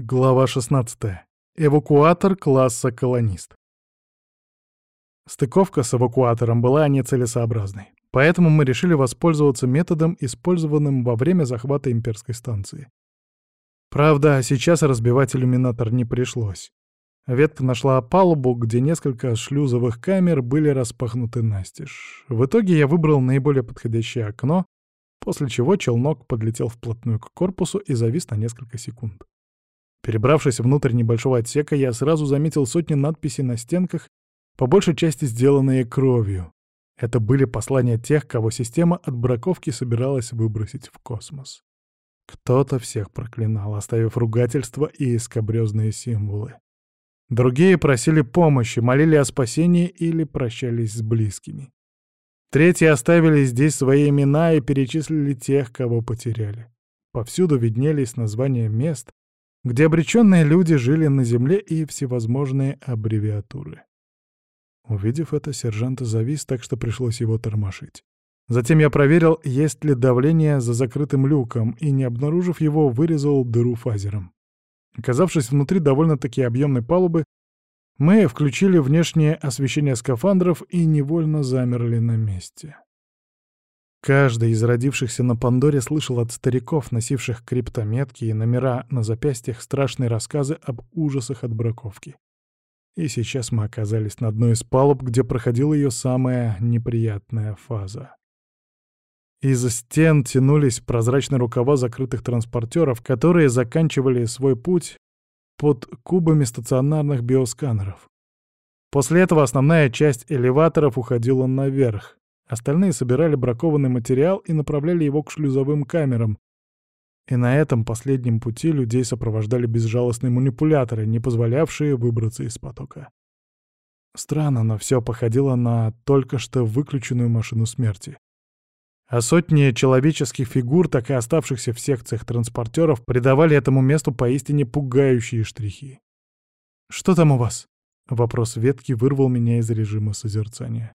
Глава 16. Эвакуатор класса колонист. Стыковка с эвакуатором была нецелесообразной, поэтому мы решили воспользоваться методом, использованным во время захвата имперской станции. Правда, сейчас разбивать иллюминатор не пришлось. Ветка нашла палубу, где несколько шлюзовых камер были распахнуты настежь. В итоге я выбрал наиболее подходящее окно, после чего челнок подлетел вплотную к корпусу и завис на несколько секунд. Перебравшись внутрь небольшого отсека, я сразу заметил сотни надписей на стенках, по большей части сделанные кровью. Это были послания тех, кого система от браковки собиралась выбросить в космос. Кто-то всех проклинал, оставив ругательства и скобрёзные символы. Другие просили помощи, молили о спасении или прощались с близкими. Третьи оставили здесь свои имена и перечислили тех, кого потеряли. Повсюду виднелись названия мест, где обреченные люди жили на земле и всевозможные аббревиатуры. Увидев это, сержант завис, так что пришлось его тормошить. Затем я проверил, есть ли давление за закрытым люком, и, не обнаружив его, вырезал дыру фазером. Оказавшись внутри довольно-таки объемной палубы, мы включили внешнее освещение скафандров и невольно замерли на месте. Каждый из родившихся на Пандоре слышал от стариков, носивших криптометки и номера на запястьях, страшные рассказы об ужасах от браковки. И сейчас мы оказались на одной из палуб, где проходила ее самая неприятная фаза. Из стен тянулись прозрачные рукава закрытых транспортеров, которые заканчивали свой путь под кубами стационарных биосканеров. После этого основная часть элеваторов уходила наверх, Остальные собирали бракованный материал и направляли его к шлюзовым камерам. И на этом последнем пути людей сопровождали безжалостные манипуляторы, не позволявшие выбраться из потока. Странно, но все походило на только что выключенную машину смерти. А сотни человеческих фигур, так и оставшихся в секциях транспортеров, придавали этому месту поистине пугающие штрихи. «Что там у вас?» Вопрос ветки вырвал меня из режима созерцания.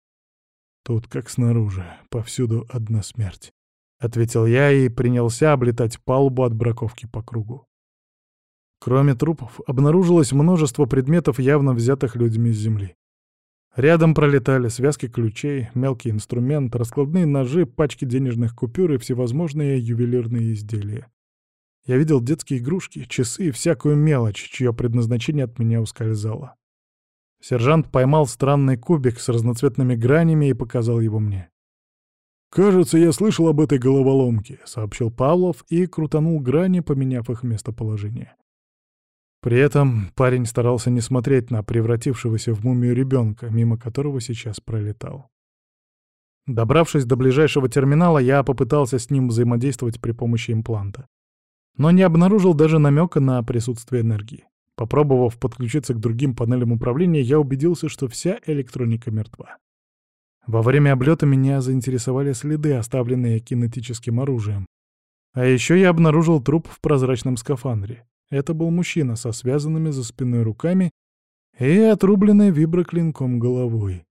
Тут, как снаружи, повсюду одна смерть. — ответил я и принялся облетать палубу от браковки по кругу. Кроме трупов, обнаружилось множество предметов, явно взятых людьми с земли. Рядом пролетали связки ключей, мелкий инструмент, раскладные ножи, пачки денежных купюр и всевозможные ювелирные изделия. Я видел детские игрушки, часы и всякую мелочь, чье предназначение от меня ускользало. Сержант поймал странный кубик с разноцветными гранями и показал его мне. «Кажется, я слышал об этой головоломке», — сообщил Павлов и крутанул грани, поменяв их местоположение. При этом парень старался не смотреть на превратившегося в мумию ребенка, мимо которого сейчас пролетал. Добравшись до ближайшего терминала, я попытался с ним взаимодействовать при помощи импланта. Но не обнаружил даже намека на присутствие энергии. Попробовав подключиться к другим панелям управления, я убедился, что вся электроника мертва. Во время облета меня заинтересовали следы, оставленные кинетическим оружием. А еще я обнаружил труп в прозрачном скафандре. Это был мужчина со связанными за спиной руками и отрубленной виброклинком головой.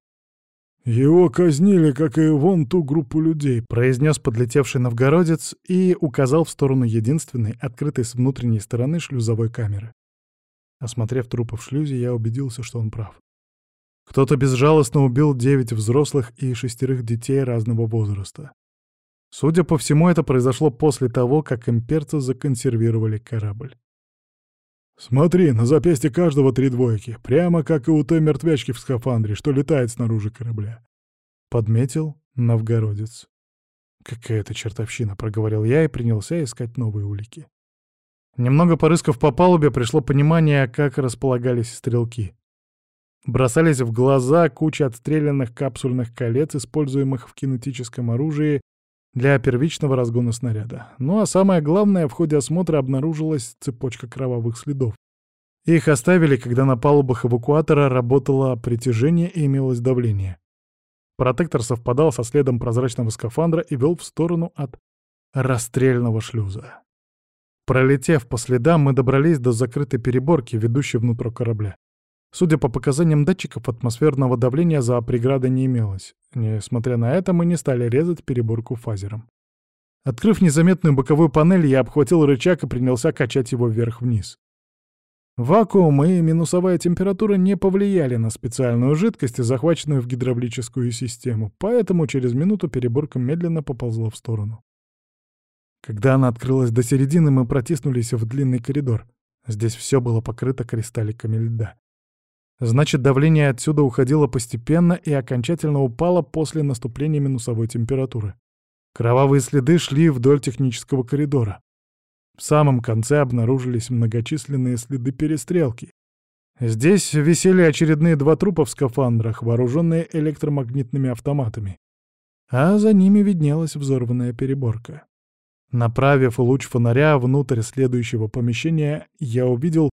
«Его казнили, как и вон ту группу людей», — произнес подлетевший новгородец и указал в сторону единственной, открытой с внутренней стороны шлюзовой камеры. Осмотрев трупы в шлюзе, я убедился, что он прав. Кто-то безжалостно убил девять взрослых и шестерых детей разного возраста. Судя по всему, это произошло после того, как имперцы законсервировали корабль. «Смотри, на запястье каждого три двойки, прямо как и у той мертвячки в скафандре, что летает снаружи корабля», — подметил новгородец. «Какая-то чертовщина», — проговорил я и принялся искать новые улики. Немного порыскав по палубе, пришло понимание, как располагались стрелки. Бросались в глаза куча отстрелянных капсульных колец, используемых в кинетическом оружии для первичного разгона снаряда. Ну а самое главное, в ходе осмотра обнаружилась цепочка кровавых следов. Их оставили, когда на палубах эвакуатора работало притяжение и имелось давление. Протектор совпадал со следом прозрачного скафандра и вел в сторону от расстрельного шлюза. Пролетев по следам, мы добрались до закрытой переборки, ведущей внутрь корабля. Судя по показаниям датчиков, атмосферного давления за преградой не имелось. Несмотря на это, мы не стали резать переборку фазером. Открыв незаметную боковую панель, я обхватил рычаг и принялся качать его вверх-вниз. Вакуум и минусовая температура не повлияли на специальную жидкость, захваченную в гидравлическую систему, поэтому через минуту переборка медленно поползла в сторону. Когда она открылась до середины, мы протиснулись в длинный коридор. Здесь все было покрыто кристалликами льда. Значит, давление отсюда уходило постепенно и окончательно упало после наступления минусовой температуры. Кровавые следы шли вдоль технического коридора. В самом конце обнаружились многочисленные следы перестрелки. Здесь висели очередные два трупа в скафандрах, вооруженные электромагнитными автоматами. А за ними виднелась взорванная переборка. Направив луч фонаря внутрь следующего помещения, я увидел,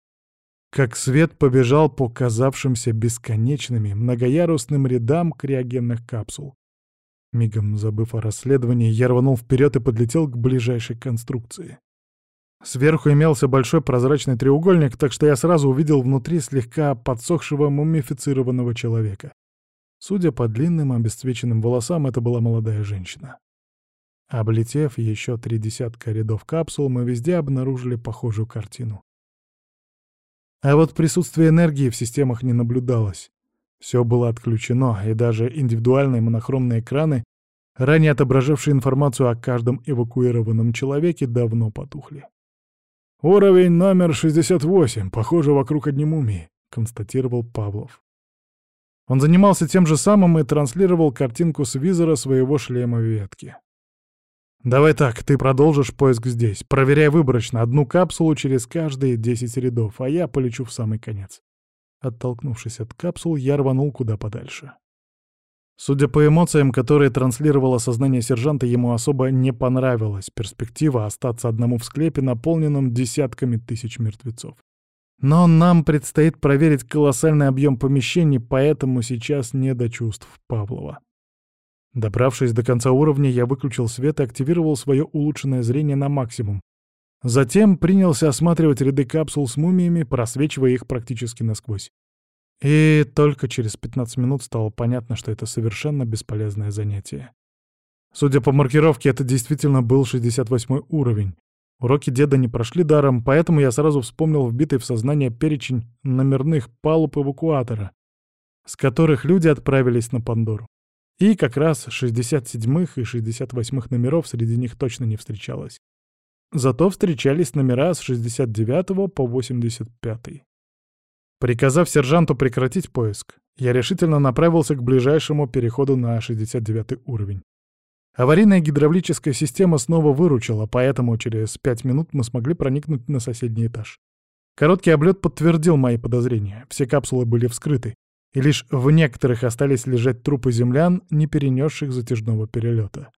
как свет побежал по казавшимся бесконечными многоярусным рядам криогенных капсул. Мигом забыв о расследовании, я рванул вперед и подлетел к ближайшей конструкции. Сверху имелся большой прозрачный треугольник, так что я сразу увидел внутри слегка подсохшего мумифицированного человека. Судя по длинным обесцвеченным волосам, это была молодая женщина. Облетев еще три десятка рядов капсул, мы везде обнаружили похожую картину. А вот присутствие энергии в системах не наблюдалось. Все было отключено, и даже индивидуальные монохромные экраны, ранее отображавшие информацию о каждом эвакуированном человеке, давно потухли. «Уровень номер 68, похоже, вокруг одни мумии», — констатировал Павлов. Он занимался тем же самым и транслировал картинку с визора своего шлема ветки. «Давай так, ты продолжишь поиск здесь. Проверяй выборочно одну капсулу через каждые 10 рядов, а я полечу в самый конец». Оттолкнувшись от капсул, я рванул куда подальше. Судя по эмоциям, которые транслировало сознание сержанта, ему особо не понравилась перспектива остаться одному в склепе, наполненном десятками тысяч мертвецов. Но нам предстоит проверить колоссальный объем помещений, поэтому сейчас не до чувств Павлова. Добравшись до конца уровня, я выключил свет и активировал свое улучшенное зрение на максимум. Затем принялся осматривать ряды капсул с мумиями, просвечивая их практически насквозь. И только через 15 минут стало понятно, что это совершенно бесполезное занятие. Судя по маркировке, это действительно был 68 уровень. Уроки деда не прошли даром, поэтому я сразу вспомнил вбитый в сознание перечень номерных палуб эвакуатора, с которых люди отправились на Пандору. И как раз 67-х и 68-х номеров среди них точно не встречалось. Зато встречались номера с 69 по 85. Приказав сержанту прекратить поиск, я решительно направился к ближайшему переходу на 69 уровень. Аварийная гидравлическая система снова выручила, поэтому через пять минут мы смогли проникнуть на соседний этаж. Короткий облет подтвердил мои подозрения. Все капсулы были вскрыты, и лишь в некоторых остались лежать трупы землян, не перенесших затяжного перелета.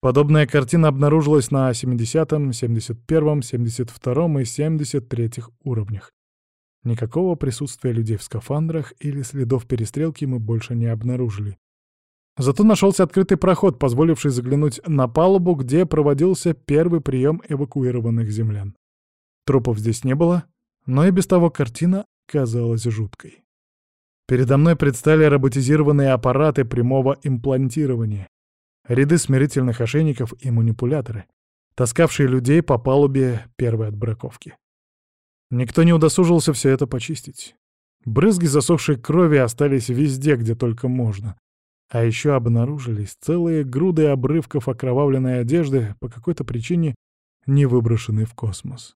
Подобная картина обнаружилась на 70, 71, 72 и 73 уровнях. Никакого присутствия людей в скафандрах или следов перестрелки мы больше не обнаружили. Зато нашелся открытый проход, позволивший заглянуть на палубу, где проводился первый прием эвакуированных землян. Трупов здесь не было, но и без того картина казалась жуткой. Передо мной предстали роботизированные аппараты прямого имплантирования, ряды смирительных ошейников и манипуляторы, таскавшие людей по палубе первой отбраковки. Никто не удосужился все это почистить. Брызги засохшей крови остались везде, где только можно. А еще обнаружились целые груды обрывков окровавленной одежды, по какой-то причине не выброшенной в космос.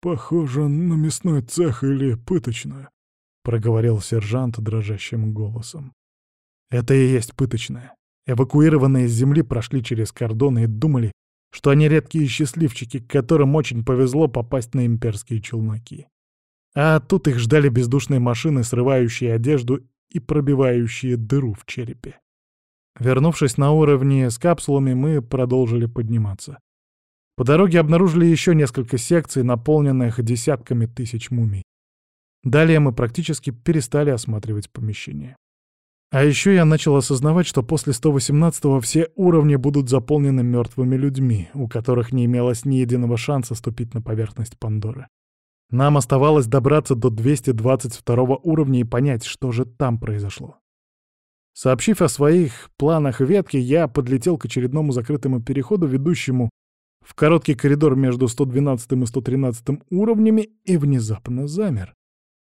«Похоже на мясной цех или пыточную», — проговорил сержант дрожащим голосом. «Это и есть пыточная. Эвакуированные с земли прошли через кордоны и думали, что они редкие счастливчики, которым очень повезло попасть на имперские челноки. А тут их ждали бездушные машины, срывающие одежду и пробивающие дыру в черепе. Вернувшись на уровни с капсулами, мы продолжили подниматься. По дороге обнаружили еще несколько секций, наполненных десятками тысяч мумий. Далее мы практически перестали осматривать помещение. А еще я начал осознавать, что после 118-го все уровни будут заполнены мертвыми людьми, у которых не имелось ни единого шанса ступить на поверхность Пандоры. Нам оставалось добраться до 222 уровня и понять, что же там произошло. Сообщив о своих планах ветки, я подлетел к очередному закрытому переходу, ведущему в короткий коридор между 112 и 113 уровнями и внезапно замер,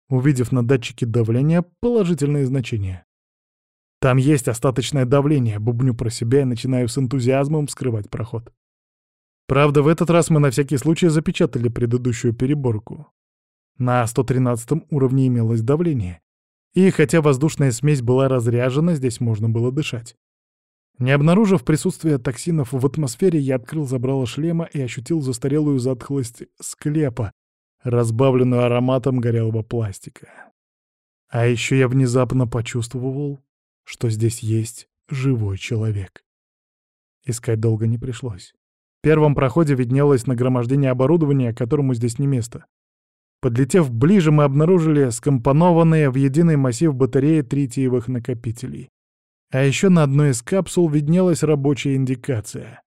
увидев на датчике давления положительные значения. Там есть остаточное давление, бубню про себя и начинаю с энтузиазмом вскрывать проход. Правда, в этот раз мы на всякий случай запечатали предыдущую переборку. На 113 уровне имелось давление. И хотя воздушная смесь была разряжена, здесь можно было дышать. Не обнаружив присутствие токсинов в атмосфере, я открыл забрало шлема и ощутил застарелую затхлость склепа, разбавленную ароматом горелого пластика. А еще я внезапно почувствовал, что здесь есть живой человек. Искать долго не пришлось. В первом проходе виднелось нагромождение оборудования, которому здесь не место. Подлетев ближе, мы обнаружили скомпонованные в единый массив батареи тритиевых накопителей. А еще на одной из капсул виднелась рабочая индикация.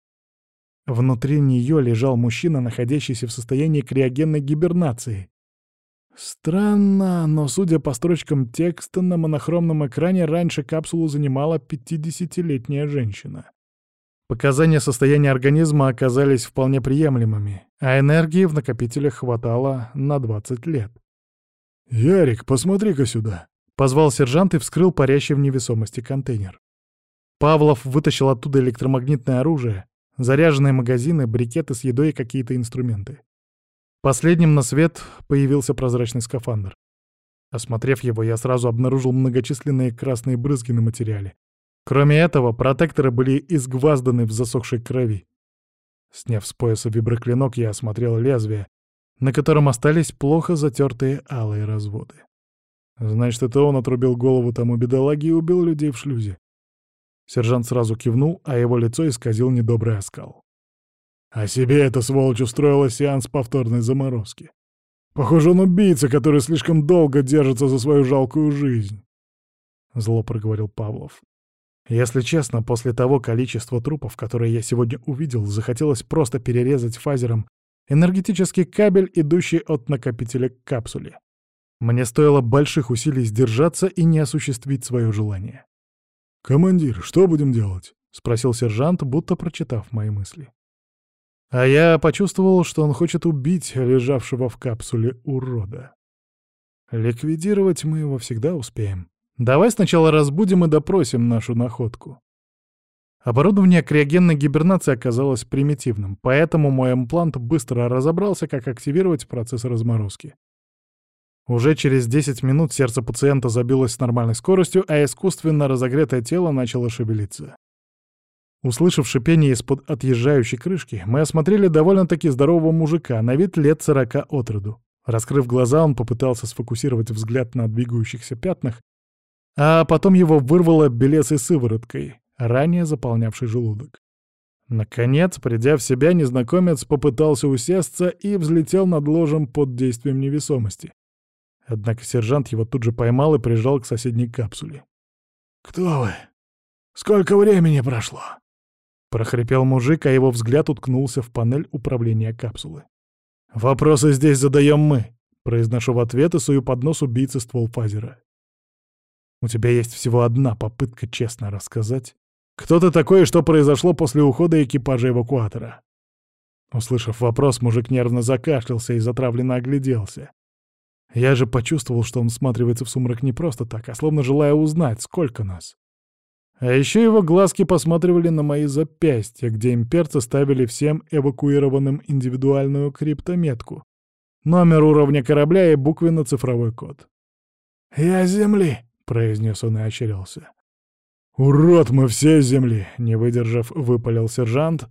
Внутри нее лежал мужчина, находящийся в состоянии криогенной гибернации. Странно, но, судя по строчкам текста на монохромном экране, раньше капсулу занимала 50-летняя женщина. Показания состояния организма оказались вполне приемлемыми, а энергии в накопителях хватало на 20 лет. «Ярик, посмотри-ка сюда!» — позвал сержант и вскрыл парящий в невесомости контейнер. Павлов вытащил оттуда электромагнитное оружие, заряженные магазины, брикеты с едой и какие-то инструменты. Последним на свет появился прозрачный скафандр. Осмотрев его, я сразу обнаружил многочисленные красные брызги на материале, Кроме этого, протекторы были изгвазданы в засохшей крови. Сняв с пояса виброклинок, я осмотрел лезвие, на котором остались плохо затертые алые разводы. Значит, это он отрубил голову тому бедолаге и убил людей в шлюзе. Сержант сразу кивнул, а его лицо исказил недобрый оскал. А себе эта сволочь устроила сеанс повторной заморозки. Похоже, он убийца, который слишком долго держится за свою жалкую жизнь. Зло проговорил Павлов. Если честно, после того количества трупов, которые я сегодня увидел, захотелось просто перерезать фазером энергетический кабель, идущий от накопителя к капсуле. Мне стоило больших усилий сдержаться и не осуществить свое желание. «Командир, что будем делать?» — спросил сержант, будто прочитав мои мысли. А я почувствовал, что он хочет убить лежавшего в капсуле урода. Ликвидировать мы его всегда успеем. Давай сначала разбудим и допросим нашу находку. Оборудование криогенной гибернации оказалось примитивным, поэтому мой имплант быстро разобрался, как активировать процесс разморозки. Уже через 10 минут сердце пациента забилось с нормальной скоростью, а искусственно разогретое тело начало шевелиться. Услышав шипение из-под отъезжающей крышки, мы осмотрели довольно-таки здорового мужика, на вид лет сорока от роду. Раскрыв глаза, он попытался сфокусировать взгляд на двигающихся пятнах, а потом его вырвало белесой сывороткой, ранее заполнявшей желудок. Наконец, придя в себя, незнакомец попытался усесться и взлетел над ложем под действием невесомости. Однако сержант его тут же поймал и прижал к соседней капсуле. «Кто вы? Сколько времени прошло?» Прохрипел мужик, а его взгляд уткнулся в панель управления капсулы. «Вопросы здесь задаем мы», — произношу в ответ и сую под нос убийцы ствол фазера. У тебя есть всего одна попытка честно рассказать, кто ты такой и что произошло после ухода экипажа эвакуатора. Услышав вопрос, мужик нервно закашлялся и затравленно огляделся. Я же почувствовал, что он всматривается в сумрак не просто так, а словно желая узнать, сколько нас. А еще его глазки посматривали на мои запястья, где имперцы ставили всем эвакуированным индивидуальную криптометку, номер уровня корабля и буквенно-цифровой код. «Я Земли», произнес он и ощерился. «Урод, мы все земли!» — не выдержав, выпалил сержант,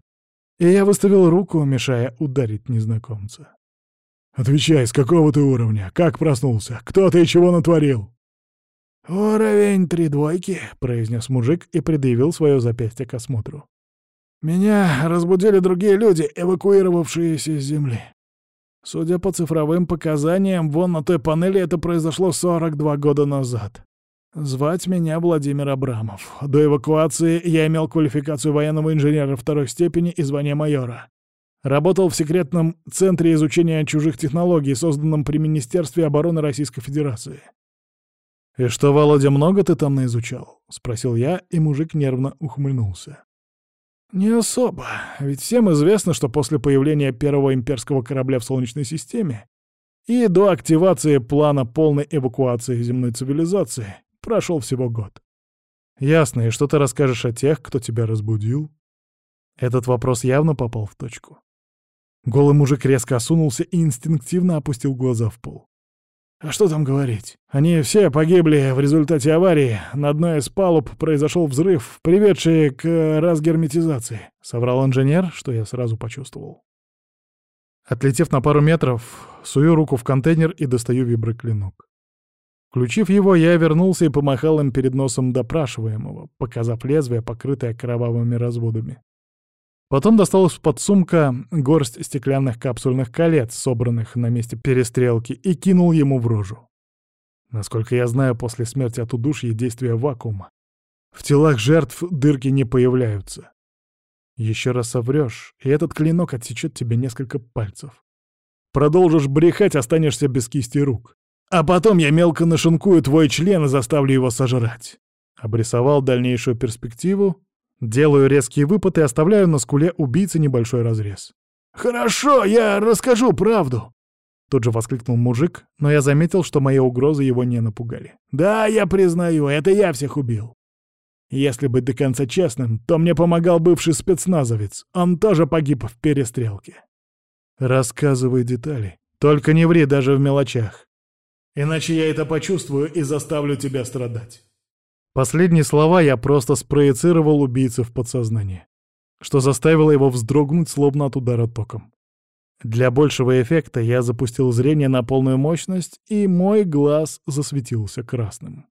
и я выставил руку, мешая ударить незнакомца. «Отвечай, с какого ты уровня? Как проснулся? Кто ты и чего натворил?» «Уровень три двойки», — произнес мужик и предъявил свое запястье к осмотру. «Меня разбудили другие люди, эвакуировавшиеся с земли. Судя по цифровым показаниям, вон на той панели это произошло 42 года назад. Звать меня Владимир Абрамов. До эвакуации я имел квалификацию военного инженера второй степени и звание майора. Работал в секретном центре изучения чужих технологий, созданном при Министерстве обороны Российской Федерации. «И что, Володя, много ты там наизучал?» — спросил я, и мужик нервно ухмыльнулся. Не особо, ведь всем известно, что после появления первого имперского корабля в Солнечной системе и до активации плана полной эвакуации земной цивилизации прошел всего год. Ясно, и что ты расскажешь о тех, кто тебя разбудил? Этот вопрос явно попал в точку. Голый мужик резко осунулся и инстинктивно опустил глаза в пол. А что там говорить? Они все погибли в результате аварии. На одной из палуб произошел взрыв, приведший к разгерметизации. Соврал инженер, что я сразу почувствовал. Отлетев на пару метров, сую руку в контейнер и достаю виброклинок. Включив его, я вернулся и помахал им перед носом допрашиваемого, показав лезвие, покрытое кровавыми разводами. Потом достал из-под сумка горсть стеклянных капсульных колец, собранных на месте перестрелки, и кинул ему в рожу. Насколько я знаю, после смерти от удушья действия вакуума. В телах жертв дырки не появляются. Еще раз соврешь, и этот клинок отсечет тебе несколько пальцев. Продолжишь брехать, останешься без кисти рук. А потом я мелко нашинкую твой член и заставлю его сожрать. Обрисовал дальнейшую перспективу, Делаю резкий выпад и оставляю на скуле убийцы небольшой разрез. «Хорошо, я расскажу правду!» Тут же воскликнул мужик, но я заметил, что мои угрозы его не напугали. «Да, я признаю, это я всех убил. Если быть до конца честным, то мне помогал бывший спецназовец. Он тоже погиб в перестрелке». «Рассказывай детали. Только не ври даже в мелочах. Иначе я это почувствую и заставлю тебя страдать». Последние слова я просто спроецировал убийцы в подсознание, что заставило его вздрогнуть, словно от удара током. Для большего эффекта я запустил зрение на полную мощность, и мой глаз засветился красным.